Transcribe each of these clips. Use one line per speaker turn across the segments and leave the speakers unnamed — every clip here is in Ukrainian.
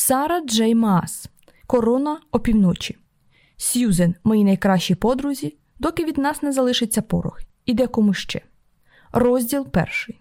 Сара Джей Маас. Корона опівночі. Сьюзен, мої найкращі подрузі, доки від нас не залишиться порох. Іде кому ще. Розділ перший.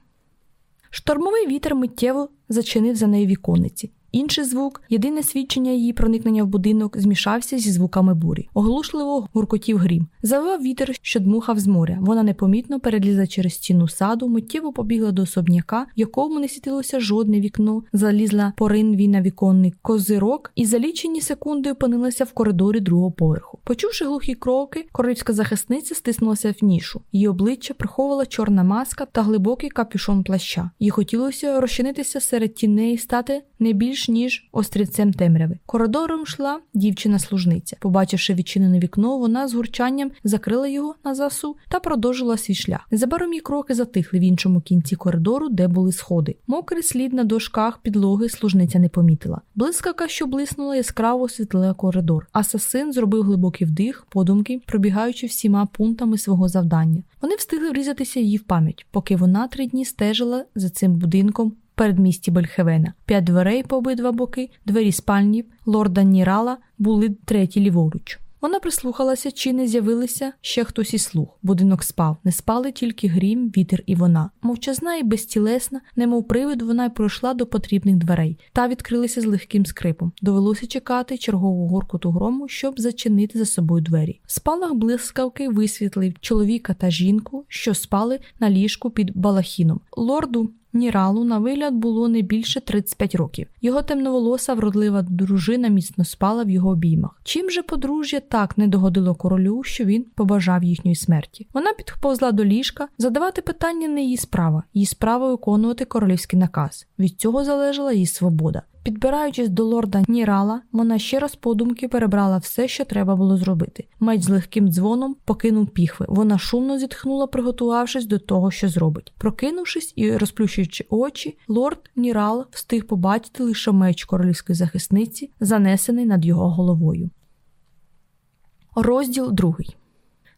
Штормовий вітер миттєво зачинив за нею віконниці. Інший звук, єдине свідчення її проникнення в будинок, змішався зі звуками бурі. Оглушливо гуркотів грім. Завивав вітер, що дмухав з моря. Вона непомітно перелізла через стіну саду, миттєво побігла до особняка, в якому не світилося жодне вікно, залізла по ринві на віконний козирок і за лічені секунди опинилася в коридорі другого поверху. Почувши глухі кроки, королівська захисниця стиснулася в нішу. Її обличчя приховувала чорна маска та глибокий капюшон плаща. Їй хотілося розчинитися серед тіней, стати не більш ніж острівцем темряви. Коридором йшла дівчина-служниця. Побачивши відчинене вікно, вона з гурчанням закрила його на засу та продовжила свій шлях. Незабаром її кроки затихли в іншому кінці коридору, де були сходи. Мокрий слід на дошках підлоги служниця не помітила. Блискавка, що блиснула, яскраво освітлила коридор. Асасин зробив глибокий вдих, подумки, пробігаючи всіма пунктами свого завдання. Вони встигли врізатися її в пам'ять, поки вона три дні стежила за цим будинком передмісті Бельхевена. П'ять дверей по обидва боки, двері спальні лорда Нірала були треті ліворуч. Вона прислухалася, чи не з'явилися ще хтось із слух. Будинок спав, не спали тільки грім, вітер і вона. Мовчазна і безтілесна, немов привид, вона й пройшла до потрібних дверей та відкрилися з легким скрипом. Довелося чекати чергового горкоту грому, щоб зачинити за собою двері. В спалах блискавки висвітлив чоловіка та жінку, що спали на ліжку під балахіном. Лорду Ніралу на вигляд було не більше 35 років. Його темноволоса, вродлива дружина міцно спала в його обіймах. Чим же подружжя так не догодило королю, що він побажав їхньої смерті? Вона підповзла до ліжка, задавати питання не її справа, її справа виконувати королівський наказ. Від цього залежала її свобода. Підбираючись до лорда Нірала, вона ще раз подумки перебрала все, що треба було зробити. Меч з легким дзвоном покинув піхви. Вона шумно зітхнула, приготувавшись до того, що зробить. Прокинувшись і розплющуючи очі, лорд Нірал встиг побачити лише меч королівської захисниці, занесений над його головою. Розділ другий.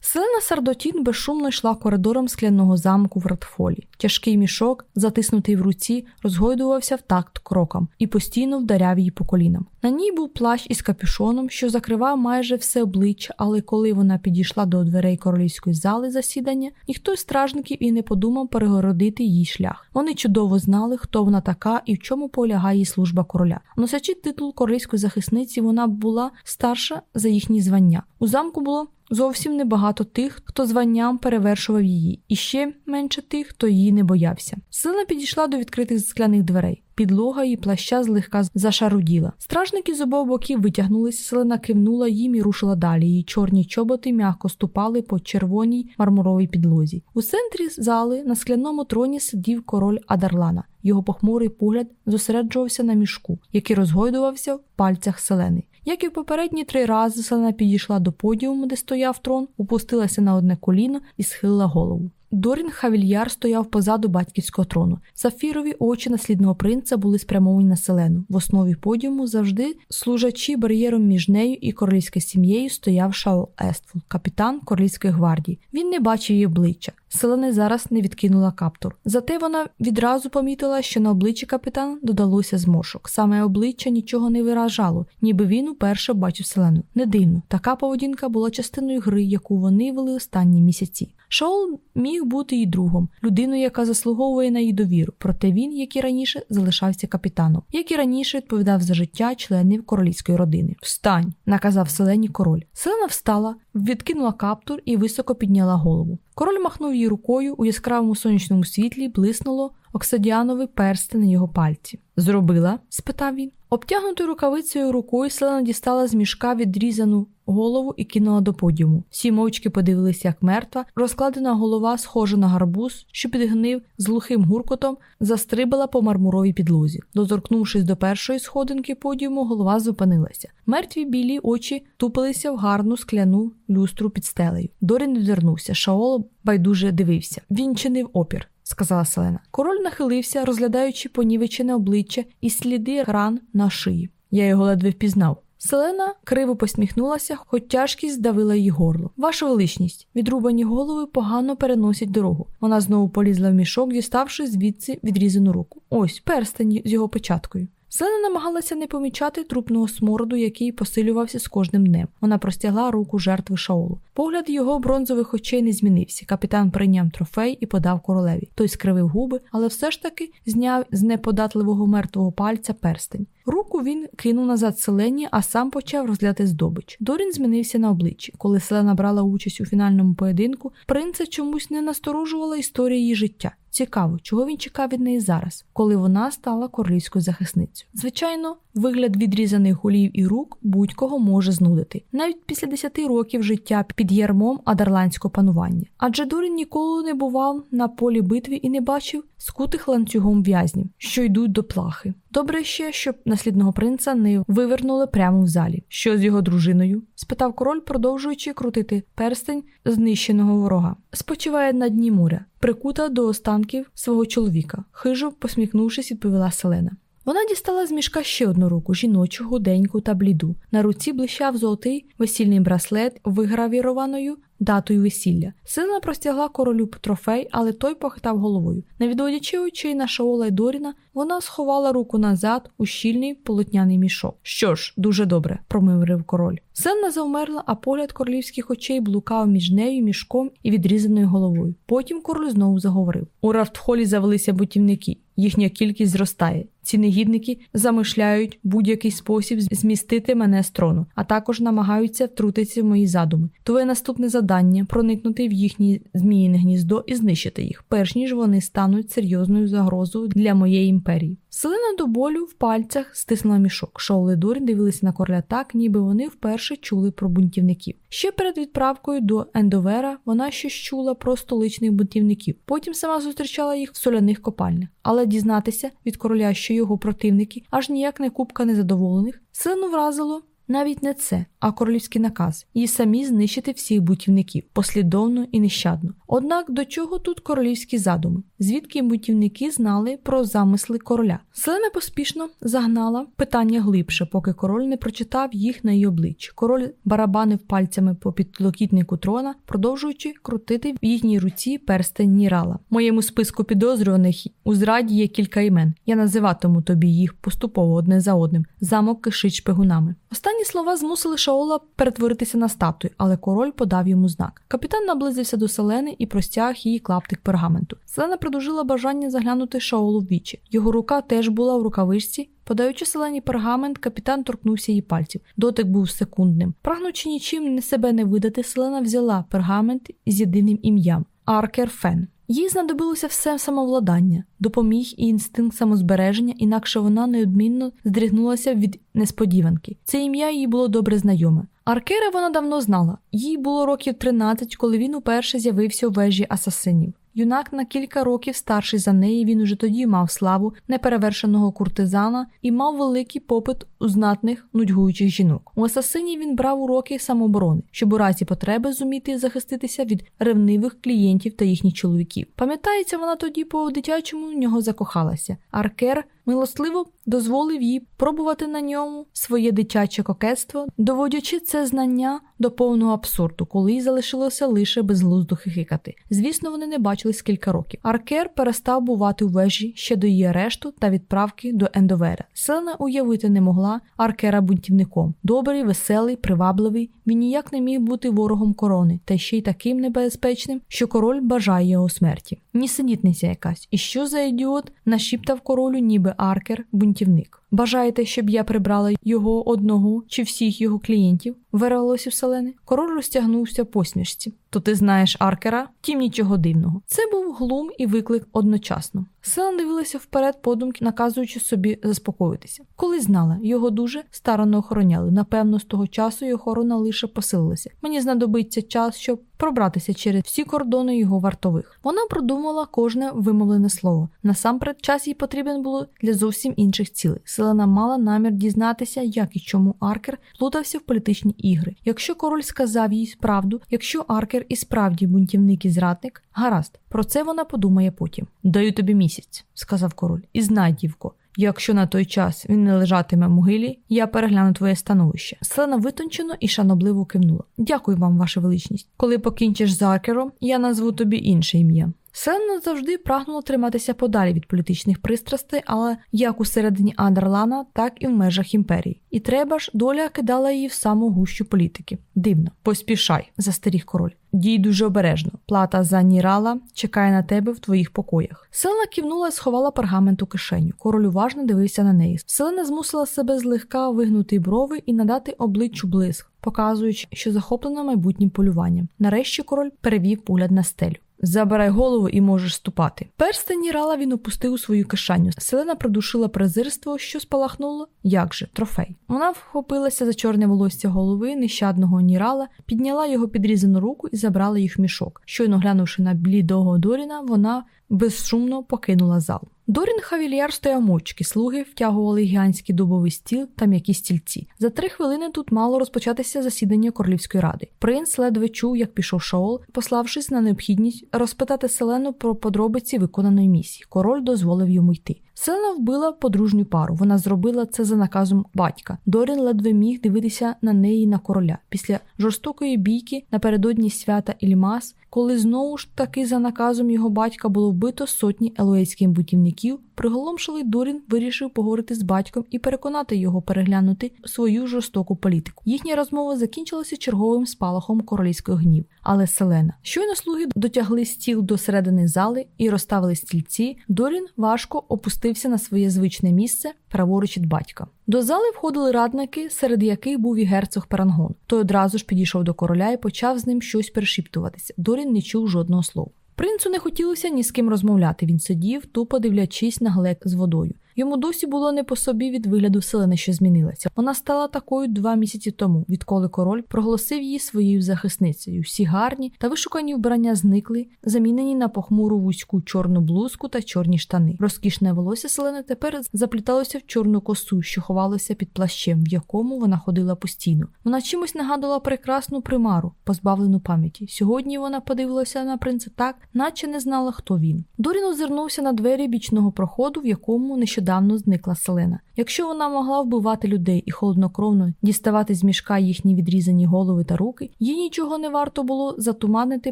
Селена Сардотін безшумно йшла коридором скляного замку в Радфолі. Тяжкий мішок, затиснутий в руці, розгойдувався в такт крокам і постійно вдаряв її по колінам. На ній був плащ із капюшоном, що закривав майже все обличчя, але коли вона підійшла до дверей королівської зали засідання, ніхто з стражників і не подумав перегородити їй шлях. Вони чудово знали, хто вона така і в чому полягає її служба короля. Носячи титул королівської захисниці, вона була старша за їхні звання. У замку було Зовсім небагато тих, хто званням перевершував її, і ще менше тих, хто її не боявся. Сила підійшла до відкритих скляних дверей. Підлога її плаща злегка зашаруділа. Стражники з обох боків витягнулися, селена кивнула їм і рушила далі. Її чорні чоботи м'яко ступали по червоній мармуровій підлозі. У центрі зали на скляному троні сидів король Адарлана. Його похмурий погляд зосереджувався на мішку, який розгойдувався в пальцях селени. Як і в попередні три рази, селена підійшла до подіуму, де стояв трон, опустилася на одне коліно і схилила голову. Дорін Хавільяр стояв позаду батьківського трону. Сафірові очі наслідного принца були спрямовані на селену. В основі подіуму завжди служачі бар'єром між нею і королівською сім'єю стояв Шаул Ествул, капітан королівської гвардії. Він не бачив її обличчя. Селена зараз не відкинула каптур. Зате вона відразу помітила, що на обличчі капітана додалося зморшок. Саме обличчя нічого не виражало, ніби він уперше бачив селену. Не дивно, така поведінка була частиною гри, яку вони вели останні місяці. Шоул міг бути і другом, людиною, яка заслуговує на її довіру. Проте він, як і раніше, залишався капітаном, як і раніше відповідав за життя членів королівської родини. Встань, наказав селені король. Селена встала, відкинула каптур і високо підняла голову. Король махнув її рукою у яскравому сонячному світлі, блиснуло оксидіановий перстень на його пальці. Зробила? спитав він. Обтягнутою рукавицею рукою селена дістала з мішка відрізану голову і кинула до подіуму. Всі мовчки подивилися, як мертва, розкладена голова, схожа на гарбуз, що підгнив з глухим гуркотом, застрибала по мармуровій підлозі. Доторкнувшись до першої сходинки подіуму, голова зупинилася. Мертві білі очі тупилися в гарну скляну люстру під стелею. Дорін відвернувся. Шаол байдуже дивився. Він чинив опір сказала Селена. Король нахилився, розглядаючи понівечене обличчя і сліди ран на шиї. Я його ледве впізнав. Селена криво посміхнулася, хоч тяжкість здавила її горло. Ваша величність, відрубані голови погано переносять дорогу. Вона знову полізла в мішок, діставши звідси відрізану руку. Ось перстень з його печаткою. Селена намагалася не помічати трупного смороду, який посилювався з кожним днем. Вона простягла руку жертви Шаолу. Погляд його бронзових очей не змінився. Капітан прийняв трофей і подав королеві. Той скривив губи, але все ж таки зняв з неподатливого мертвого пальця перстень. Руку він кинув назад селені, а сам почав розглядати здобич. Дорін змінився на обличчі. Коли Селена брала участь у фінальному поєдинку, принца чомусь не насторожувала історія її життя. Цікаво, чого він чекав від неї зараз, коли вона стала королівською захисницею. Звичайно, вигляд відрізаних голів і рук будь-кого може знудити, навіть після 10 років життя під ярмом адерландського панування. Адже Дорін ніколи не бував на полі битви і не бачив скутих ланцюгом в'язнів, що йдуть до плахи. Добре ще, щоб наслідного принца не вивернули прямо в залі. Що з його дружиною? спитав король, продовжуючи крутити перстень знищеного ворога. Спочиває на дні моря, прикута до останків свого чоловіка. Хижо, посміхнувшись, відповіла Селена. Вона дістала з мішка ще одну руку жіночу, худеньку та бліду. На руці блищав золотий весільний браслет, вигравірованою датою весілля. Сила простягла королю трофей, але той похитав головою. Не відводячи очей на Шаола й Доріна, вона сховала руку назад у щільний полотняний мішок. Що ж, дуже добре, промиврив король. Сенна завмерла, а погляд королівських очей блукав між нею, мішком і відрізаною головою. Потім король знову заговорив: у Рафтхолі завелися бутівники. Їхня кількість зростає. Ці негідники замишляють будь-який спосіб змістити мене з трону, а також намагаються втрутитися в мої задуми. Твоє наступне завдання проникнути в їхнє зміїне гніздо і знищити їх, перш ніж вони стануть серйозною загрозою для моєї імперії. Селена до болю в пальцях стиснула мішок. Шоу Дорін дивилися на короля так, ніби вони вперше чули про бунтівників. Ще перед відправкою до Ендовера вона щось чула про столичних бунтівників. Потім сама зустрічала їх в соляних копальнях. Але дізнатися від короля, що його противники аж ніяк не купка незадоволених, сину вразило навіть не це, а королівський наказ, і самі знищити всіх бутівників послідовно і нещадно. Однак до чого тут королівські задуми? Звідки бутівники знали про замисли короля? Селена поспішно загнала питання глибше, поки король не прочитав їх на її обличчі. Король барабанив пальцями по підлокітнику трона, продовжуючи крутити в їхній руці перстень Нірала. Моєму списку підозрюваних у зраді є кілька імен. Я називатиму тобі їх поступово одне за одним. Замок кишить шпигунами. Останні слова змусили Шаола перетворитися на статую, але король подав йому знак. Капітан наблизився до селени і простяг її клаптик пергаменту. Селена придужила бажання заглянути Шаолу в вічі. Його рука теж була в рукавичці. Подаючи селені пергамент, капітан торкнувся її пальців. Дотик був секундним. Прагнучи нічим себе не видати, селена взяла пергамент з єдиним ім'ям Аркер Фен. Їй знадобилося все самовладання, допоміг і інстинкт самозбереження, інакше вона неодмінно здригнулася від несподіванки. Це ім'я їй було добре знайоме. Аркера вона давно знала. Їй було років 13, коли він уперше з'явився у вежі асасинів. Юнак на кілька років старший за неї, він уже тоді мав славу неперевершеного куртизана і мав великий попит у знатних нудьгуючих жінок. У асасині він брав уроки самооборони, щоб у разі потреби зуміти захиститися від ревнивих клієнтів та їхніх чоловіків. Пам'ятається, вона тоді по дитячому в нього закохалася. Аркер милостливо дозволив їй пробувати на ньому своє дитяче кокетство, доводячи це знання до повного абсурду, коли їй залишилося лише безглуздо хихикати. Звісно, вони не бачились кілька років. Аркер перестав бувати у вежі ще до її арешту та відправки до Ендовера. Селена уявити не могла Аркера бунтівником. Добрий, веселий, привабливий. Він ніяк не міг бути ворогом корони, та ще й таким небезпечним, що король бажає його смерті. Нісенітниця якась. І що за ідіот нашіптав королю, ніби Аркер бунтівник. Бажаєте, щоб я прибрала його одного чи всіх його клієнтів? вирвалося в селени. Король розтягнувся посмішці. То ти знаєш Аркера? Тім нічого дивного. Це був глум і виклик одночасно. Селен дивилася вперед, подумки, наказуючи собі заспокоїтися. Коли знала, його дуже старанно охороняли. Напевно, з того часу його охорона лише посилилася. Мені знадобиться час, щоб пробратися через всі кордони його вартових. Вона продумала кожне вимовлене слово. Насамперед, час їй потрібен було для зовсім інших цілей. Селена мала намір дізнатися, як і чому Аркер плутався в політичні ігри. Якщо король сказав їй правду, якщо Аркер і справді бунтівник і зрадник, гаразд, про це вона подумає потім. Даю тобі місяць, сказав король, і знай, дівко. Якщо на той час він не лежатиме в могилі, я перегляну твоє становище. Селена витончено і шанобливо кивнула. Дякую вам, ваша величність. Коли покінчиш з Аркером, я назву тобі інше ім'я. Селена завжди прагнула триматися подалі від політичних пристрастей, але як у середині Андерлана, так і в межах імперії. І треба ж, доля кидала її в саму гущу політики. Дивно, поспішай, застеріг король. Дій дуже обережно. Плата за Нірала чекає на тебе в твоїх покоях. Селена кивнула і сховала пергамент у кишеню. Король уважно дивився на неї. Селена змусила себе злегка вигнути брови і надати обличчю блиск, показуючи, що захоплена майбутнім полюванням. Нарешті король перевів погляд на стелю. Забирай голову і можеш ступати. Перстень Рала він опустив у свою кишеню. Селена придушила презирство, що спалахнуло. Як же, трофей. Вона вхопилася за чорне волосся голови нещадного Нірала, підняла його підрізану руку і забрала їх в мішок. Щойно глянувши на блідого Доріна, вона безшумно покинула зал. Дорін Хавільяр стояв мовчки, слуги втягували гігантський дубовий стіл та м'які стільці. За три хвилини тут мало розпочатися засідання королівської ради. Принц ледве чув, як пішов Шаол, пославшись на необхідність розпитати Селену про подробиці виконаної місії. Король дозволив йому йти. Селена вбила подружню пару. Вона зробила це за наказом батька. Дорін ледве міг дивитися на неї на короля. Після жорстокої бійки напередодні свята Ільмас коли знову ж таки за наказом його батька було вбито сотні елоейських бутівників, приголомшилий Дорін вирішив поговорити з батьком і переконати його переглянути свою жорстоку політику. Їхня розмова закінчилася черговим спалахом королівського гнів, але Селена. Щойно слуги дотягли стіл до середини зали і розставили стільці. Дорін важко опустився на своє звичне місце праворуч від батька. До зали входили радники, серед яких був і герцог Парангон. Той одразу ж підійшов до короля і почав з ним щось перешіптуватися. Дорін не чув жодного слова. Принцу не хотілося ні з ким розмовляти. Він сидів, тупо дивлячись на глек з водою. Йому досі було не по собі від вигляду селени, що змінилася. Вона стала такою два місяці тому, відколи король проголосив її своєю захисницею. Всі гарні та вишукані вбрання зникли, замінені на похмуру вузьку чорну блузку та чорні штани. Розкішне волосся селени тепер запліталося в чорну косу, що ховалося під плащем, в якому вона ходила постійно. Вона чимось нагадувала прекрасну примару, позбавлену пам'яті. Сьогодні вона подивилася на принца так, наче не знала, хто він. Дорін озирнувся на двері бічного проходу, в якому нещодавно нещодавно зникла селена. Якщо вона могла вбивати людей і холоднокровно діставати з мішка їхні відрізані голови та руки, їй нічого не варто було затуманити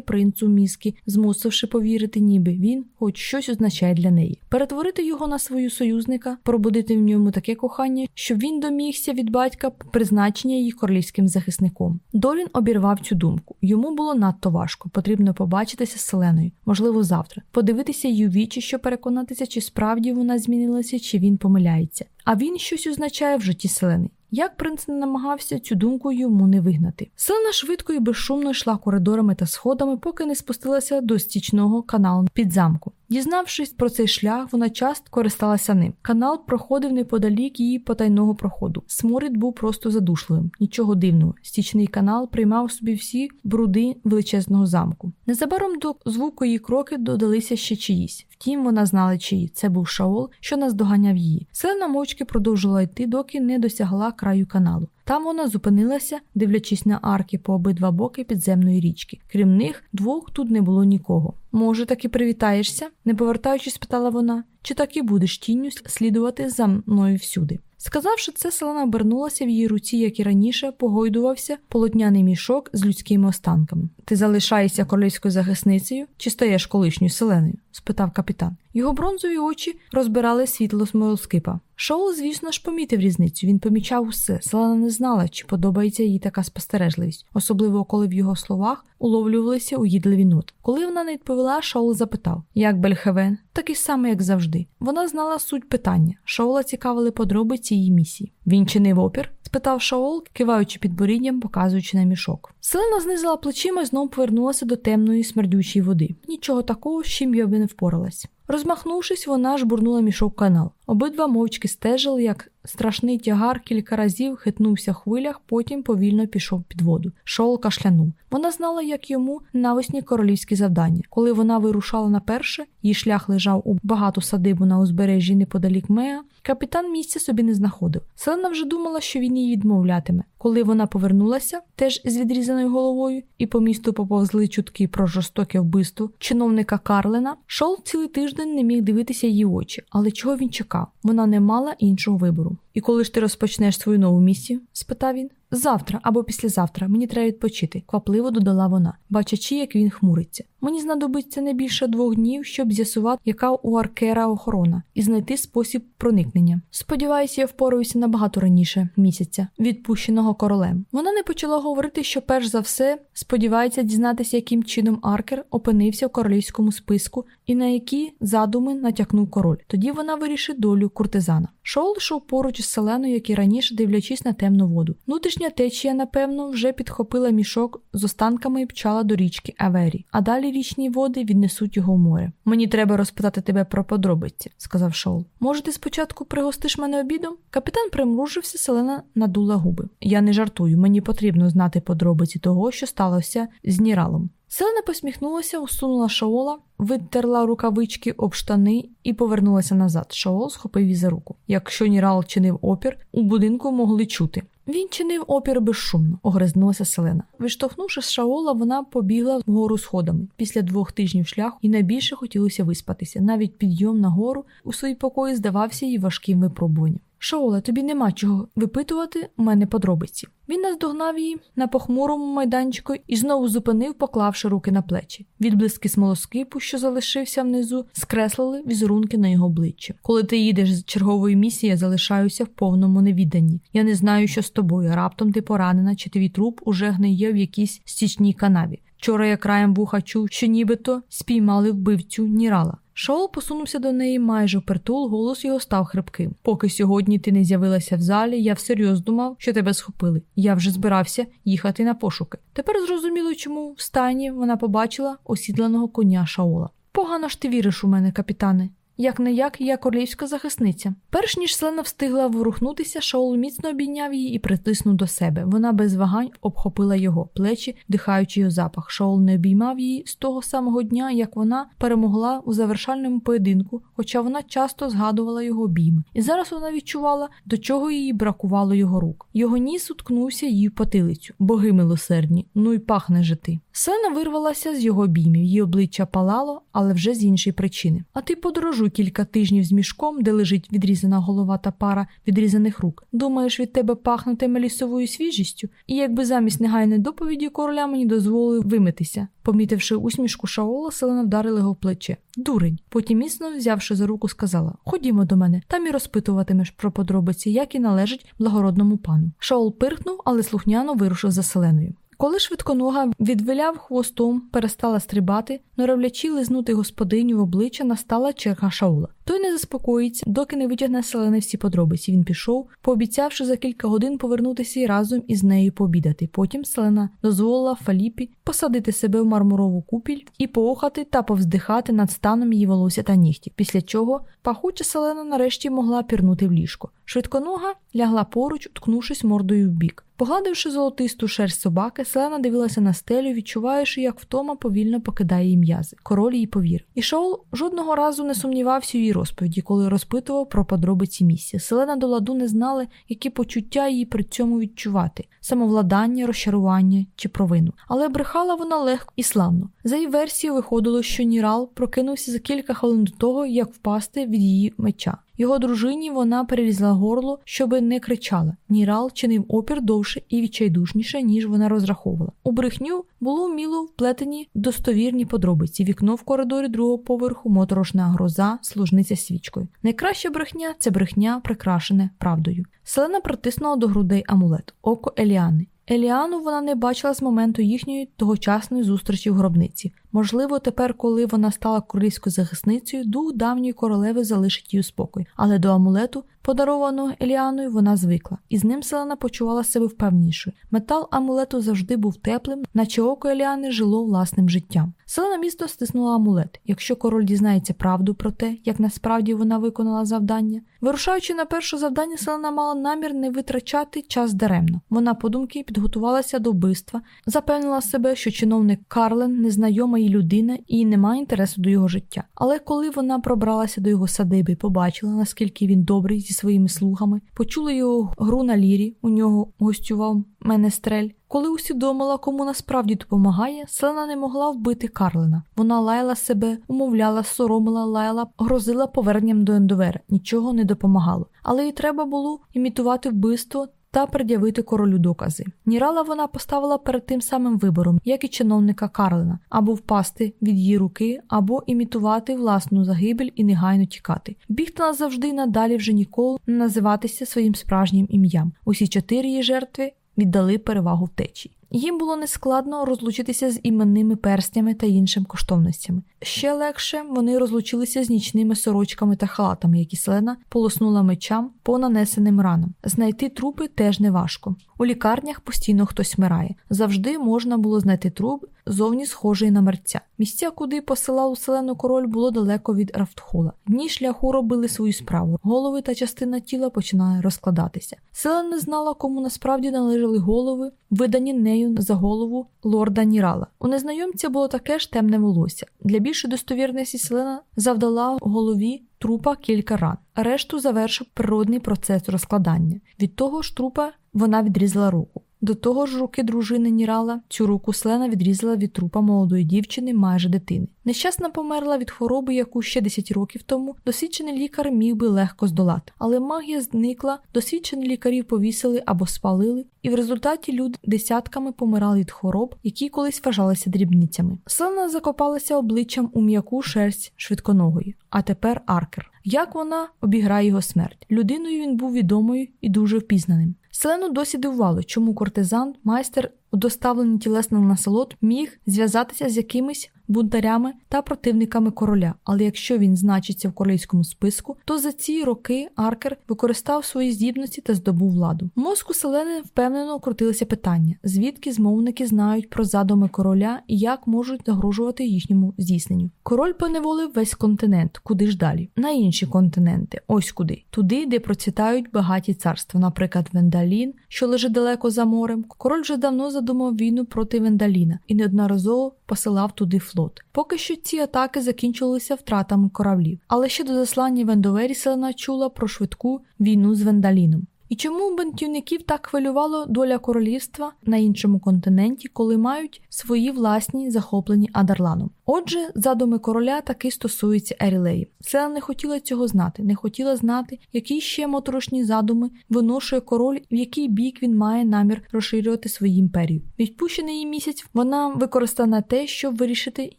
принцу мізки, змусивши повірити, ніби він хоч щось означає для неї, перетворити його на свою союзника, пробудити в ньому таке кохання, щоб він домігся від батька призначення її королівським захисником. Долін обірвав цю думку. Йому було надто важко. Потрібно побачитися з селеною, можливо, завтра, подивитися її вічі, щоб переконатися, чи справді вона змінилася, чи він помиляється, а він щось означає в житті селени. Як принц не намагався цю думку йому не вигнати. Селена швидко і безшумно йшла коридорами та сходами, поки не спустилася до стічного каналу під замку. Дізнавшись про цей шлях, вона часто користалася ним. Канал проходив неподалік її потайного проходу. Сморід був просто задушливим, нічого дивного. Стічний канал приймав собі всі бруди величезного замку. Незабаром до звуку її кроки додалися ще чиїсь. Втім, вона знала, чиї це був Шаол, що наздоганяв її. Селена мовчки продовжила йти, доки не досягла краю каналу. Там вона зупинилася, дивлячись на арки по обидва боки підземної річки. Крім них, двох тут не було нікого. Може, таки привітаєшся? не повертаючись, питала вона, чи так і будеш тінню слідувати за мною всюди. Сказавши це, селена обернулася в її руці, як і раніше, погойдувався полотняний мішок з людськими останками. Ти залишаєшся королівською захисницею чи стаєш колишньою селеною? спитав капітан. Його бронзові очі вбирали світло смолоскипа. Шаол, звісно ж, помітив різницю. Він помічав усе. Селена не знала, чи подобається їй така спостережливість, особливо коли в його словах уловлювалися уїдливі ноти. Коли вона не відповіла, Шаол запитав: Як Бельхевен? Такий самий, як завжди. Вона знала суть питання. Шаола цікавили подробиці її місії. Він чинив опір? Спитав Шаол, киваючи підборіддям, показуючи на мішок. Селена знизила плечима і знову повернулася до темної смердючої води. Нічого такого, з чим я би не впоралась. Розмахнувшись, вона жбурнула мішок в канал. Обидва мовчки стежили, як страшний тягар кілька разів хитнувся в хвилях, потім повільно пішов під воду. Шаол кашлянув. Вона знала, як йому навесні королівські завдання. Коли вона вирушала на перше, її шлях лежав у багату садибу на узбережжі неподалік Меа. Капітан місця собі не знаходив. Селена вже думала, що він її відмовлятиме. Коли вона повернулася, теж з відрізаною головою, і по місту поповзли чутки про жорстоке вбивство чиновника Карлена, Шол цілий тиждень не міг дивитися її очі, але чого він чекав? Вона не мала іншого вибору. І коли ж ти розпочнеш свою нову місію? спитав він. Завтра або післязавтра мені треба відпочити, квапливо додала вона, бачачи, як він хмуриться. Мені знадобиться не більше двох днів, щоб з'ясувати, яка у Аркера охорона, і знайти спосіб проникнення. Сподіваюся, я впораюся набагато раніше місяця, відпущеного королем. Вона не почала говорити, що перш за все сподівається дізнатися, яким чином Аркер опинився в королівському списку і на які задуми натякнув король. Тоді вона вирішить долю куртизана. Шоул йшов поруч із селеною, як і раніше, дивлячись на темну воду. Внутрішня течія, напевно, вже підхопила мішок з останками і пчала до річки Авері, а далі річні води віднесуть його в море. Мені треба розпитати тебе про подробиці, сказав Шоул. Може, ти спочатку пригостиш мене обідом? Капітан примружився, селена надула губи. Я не жартую, мені потрібно знати подробиці того, що сталося з Ніралом. Селена посміхнулася, усунула Шаола, витерла рукавички об штани і повернулася назад. Шаол схопив її за руку. Якщо Нірал чинив опір, у будинку могли чути. Він чинив опір безшумно, огризнулася Селена. Виштовхнувши з Шаола, вона побігла вгору сходами. Після двох тижнів шляху і найбільше хотілося виспатися. Навіть підйом на гору у своїй покої здавався їй важким випробуванням. Шаоле, тобі нема чого випитувати у мене подробиці. Він наздогнав її на похмурому майданчику і знову зупинив, поклавши руки на плечі. Відблиски смолоскипу, що залишився внизу, скреслили візерунки на його обличчі. Коли ти їдеш з чергової місії, я залишаюся в повному невіданні. Я не знаю, що з тобою. Раптом ти поранена, чи твій труп уже гниє в якійсь стічній канаві. Вчора я краєм вуха чув, що нібито спіймали вбивцю Нірала. Шоул посунувся до неї майже впритул, голос його став хрипким. Поки сьогодні ти не з'явилася в залі, я всерйоз думав, що тебе схопили. Я вже збирався їхати на пошуки. Тепер зрозуміло, чому в стані вона побачила осідланого коня Шаола. Погано ж ти віриш у мене, капітане. Як не як я королівська захисниця. Перш ніж Селена встигла ворухнутися, Шаул міцно обійняв її і притиснув до себе. Вона без вагань обхопила його плечі, дихаючи його запах. Шаул не обіймав її з того самого дня, як вона перемогла у завершальному поєдинку, хоча вона часто згадувала його обійми. І зараз вона відчувала, до чого їй бракувало його рук. Його ніс уткнувся їй в потилицю. Боги милосердні, ну й пахне жити. Селена вирвалася з його обіймів, її обличчя палало, але вже з іншої причини. А ти подорожуй кілька тижнів з мішком, де лежить відрізана голова та пара відрізаних рук. Думаєш, від тебе пахнутиме лісовою свіжістю? І якби замість негайної доповіді короля мені дозволили вимитися. Помітивши усмішку Шаола, селена вдарила його в плече. Дурень. Потім міцно взявши за руку, сказала: Ходімо до мене, там і розпитуватимеш про подробиці, як і належить благородному пану. Шаол пирхнув, але слухняно вирушив за селеною. Коли швидконога відвиляв хвостом, перестала стрибати, норовлячи лизнути господиню в обличчя, настала черга Шаула. Той не заспокоїться, доки не витягне селени всі подробиці. Він пішов, пообіцявши за кілька годин повернутися і разом із нею пообідати. Потім селена дозволила Фаліпі посадити себе в мармурову купіль і поохати та повздихати над станом її волосся та нігтів, після чого пахуча селена нарешті могла пірнути в ліжко. Швидконога лягла поруч, уткнувшись мордою в бік. Погладивши золотисту шерсть собаки, селена дивилася на стелю, відчуваючи, як втома повільно покидає її м'язи. Король їй повірив. І Шоул жодного разу не сумнівався у її розповіді, коли розпитував про подробиці місця. Селена до ладу не знали, які почуття її при цьому відчувати самовладання, розчарування чи провину. Але брехала вона легко і славно. За її версією виходило, що Нірал прокинувся за кілька хвилин до того, як впасти від її меча. Його дружині вона перерізала горло, щоби не кричала. Нірал чинив опір довше і відчайдушніше, ніж вона розраховувала. У брехню було вміло вплетені достовірні подробиці. Вікно в коридорі другого поверху, моторошна гроза, служниця свічкою. Найкраща брехня це брехня, прикрашене правдою. Селена притиснула до грудей амулет, око Еліани. Еліану вона не бачила з моменту їхньої тогочасної зустрічі в гробниці. Можливо, тепер, коли вона стала королівською захисницею, дух давньої королеви залишить її спокій, але до амулету, подарованого Еліаною, вона звикла, і з ним селена почувала себе впевнішою. Метал амулету завжди був теплим, наче око Еліани жило власним життям. Селена місто стиснула амулет. Якщо король дізнається правду про те, як насправді вона виконала завдання, вирушаючи на перше завдання, селена мала намір не витрачати час даремно. Вона подумки підготувалася до вбивства, запевнила себе, що чиновник Карлен незнайома їй людина і не має інтересу до його життя. Але коли вона пробралася до його садиби і побачила, наскільки він добрий зі своїми слугами, почула його гру на лірі, у нього гостював менестрель. Коли усвідомила, кому насправді допомагає, Селена не могла вбити Карлина. Вона лаяла себе, умовляла, соромила, лаяла, грозила поверненням до Ендовера. Нічого не допомагало. Але їй треба було імітувати вбивство та пред'явити королю докази. Нірала вона поставила перед тим самим вибором, як і чиновника Карлина, або впасти від її руки, або імітувати власну загибель і негайно тікати. Бігти назавжди надалі вже ніколи не називатися своїм справжнім ім'ям. Усі чотири її жертви віддали перевагу втечі. Їм було нескладно розлучитися з іменними перстнями та іншим коштовностями. Ще легше вони розлучилися з нічними сорочками та халатами, які селена полоснула мечам по нанесеним ранам. Знайти трупи теж неважко. У лікарнях постійно хтось вмирає. Завжди можна було знайти труп, зовні схожий на мерця. Місця, куди посилав селену король, було далеко від Рафтхола. Дні шляху робили свою справу. Голови та частина тіла починає розкладатися. Селена не знала, кому насправді належали голови, видані нею за голову лорда Нірала. У незнайомця було таке ж темне волосся. Для більшої достовірності селена завдала голові трупа кілька ран. Решту завершив природний процес розкладання. Від того ж трупа вона відрізала руку. До того ж, руки дружини Нірала цю руку Слена відрізала від трупа молодої дівчини, майже дитини. Нещасна померла від хвороби, яку ще 10 років тому досвідчений лікар міг би легко здолати, але магія зникла, досвідчені лікарів повісили або спалили, і в результаті люди десятками помирали від хвороб, які колись вважалися дрібницями. Селена закопалася обличчям у м'яку шерсть швидконогої, а тепер аркер. Як вона обіграє його смерть? Людиною він був відомою і дуже впізнаним. Селену досі дивувало, чому кортизан, майстер у доставленні тілесних насолод міг зв'язатися з якимись бунтарями та противниками короля. Але якщо він значиться в королівському списку, то за ці роки Аркер використав свої здібності та здобув владу. В мозку Селени впевнено крутилися питання, звідки змовники знають про задуми короля і як можуть загрожувати їхньому здійсненню. Король поневолив весь континент, куди ж далі? На інші континенти, ось куди, туди, де процвітають багаті царства, наприклад, Вендалін, що лежить далеко за морем. Король вже давно задумав війну проти Вендаліна і неодноразово посилав туди флот. Поки що ці атаки закінчилися втратами кораблів, але ще до заслання Вендовері селена чула про швидку війну з Вендаліном. І чому бентівників так хвилювало доля королівства на іншому континенті, коли мають свої власні захоплені Адарланом? Отже, задуми короля таки стосуються Ерілеї. Села не хотіла цього знати, не хотіла знати, які ще моторошні задуми виношує король, в який бік він має намір розширювати свою імперію. Відпущений її місяць вона використана на те, щоб вирішити,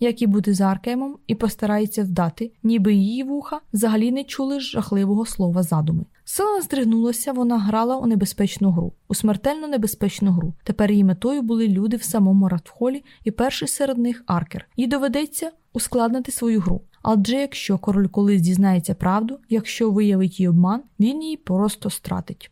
як і бути за Аркемом, і постарається вдати, ніби її вуха взагалі не чули жахливого слова задуми. Села здригнулася, вона грала у небезпечну гру, у смертельно небезпечну гру. Тепер її метою були люди в самому Ратхолі, і перший серед них аркер. Їй доведеться ускладнити свою гру. Адже якщо король колись дізнається правду, якщо виявить її обман, він її просто стратить.